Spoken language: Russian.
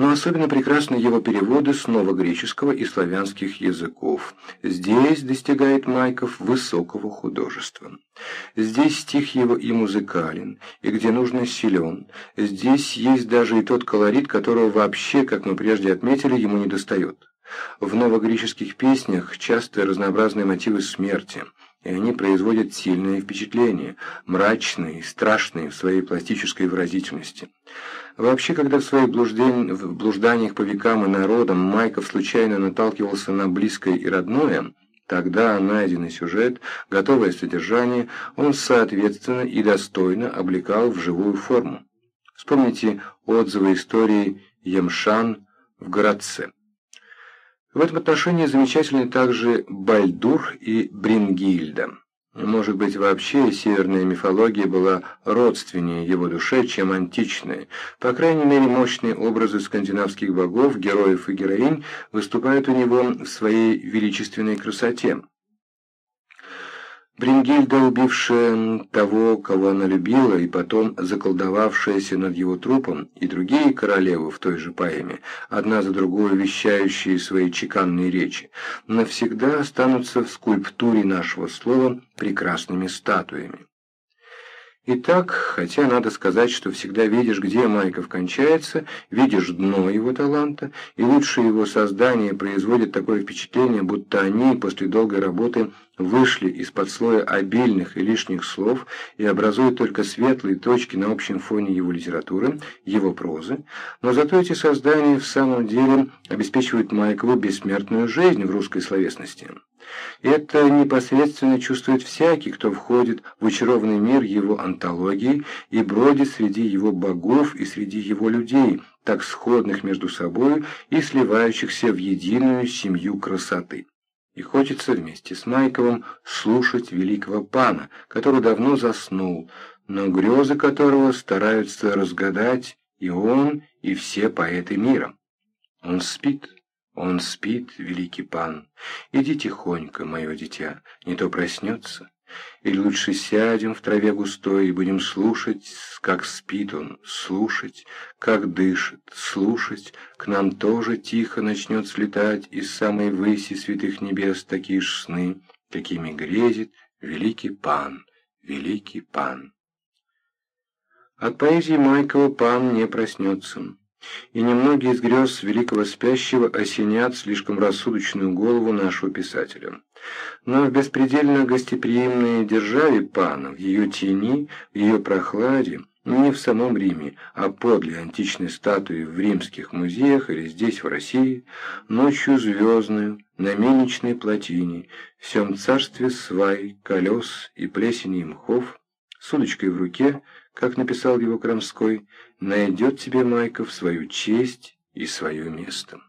Но особенно прекрасны его переводы с новогреческого и славянских языков. Здесь достигает Майков высокого художества. Здесь стих его и музыкален, и где нужно силен. Здесь есть даже и тот колорит, которого вообще, как мы прежде отметили, ему не достает. В новогреческих песнях часто разнообразные мотивы смерти – и они производят сильное впечатление, мрачные, страшные в своей пластической выразительности. Вообще, когда в своих блуждень... блужданиях по векам и народам Майков случайно наталкивался на близкое и родное, тогда найденный сюжет, готовое содержание, он соответственно и достойно облекал в живую форму. Вспомните отзывы истории Емшан в городце. В этом отношении замечательны также Бальдур и Брингильда. Может быть, вообще северная мифология была родственнее его душе, чем античная. По крайней мере, мощные образы скандинавских богов, героев и героинь выступают у него в своей величественной красоте. Брингильда, убившая того, кого она любила, и потом заколдовавшаяся над его трупом, и другие королевы в той же поэме, одна за другой вещающие свои чеканные речи, навсегда останутся в скульптуре нашего слова прекрасными статуями. Итак, хотя надо сказать, что всегда видишь, где Майков кончается, видишь дно его таланта, и лучшие его создания производят такое впечатление, будто они после долгой работы вышли из-под слоя обильных и лишних слов и образуют только светлые точки на общем фоне его литературы, его прозы, но зато эти создания в самом деле обеспечивают Майкову бессмертную жизнь в русской словесности. Это непосредственно чувствует всякий, кто входит в очарованный мир его антологии и бродит среди его богов и среди его людей, так сходных между собой и сливающихся в единую семью красоты. И хочется вместе с Майковым слушать великого пана, который давно заснул, но грезы которого стараются разгадать и он, и все поэты мира. Он спит. Он спит, великий пан. Иди тихонько, мое дитя, не то проснется. Или лучше сядем в траве густой и будем слушать, как спит он, слушать, как дышит, слушать. К нам тоже тихо начнет слетать из самой выси святых небес такие ж сны, какими грезит великий пан, великий пан. От поэзии Майкова пан не проснется и немногие из грез великого спящего осенят слишком рассудочную голову нашего писателя. Но в беспредельно гостеприимной державе пана, в ее тени, в ее прохладе, не в самом Риме, а подле античной статуи в римских музеях или здесь, в России, ночью звездную, на мельничной плотине, в всем царстве свай, колес и плесени и мхов, с удочкой в руке, как написал его Крамской, найдет тебе, Майков, свою честь и свое место.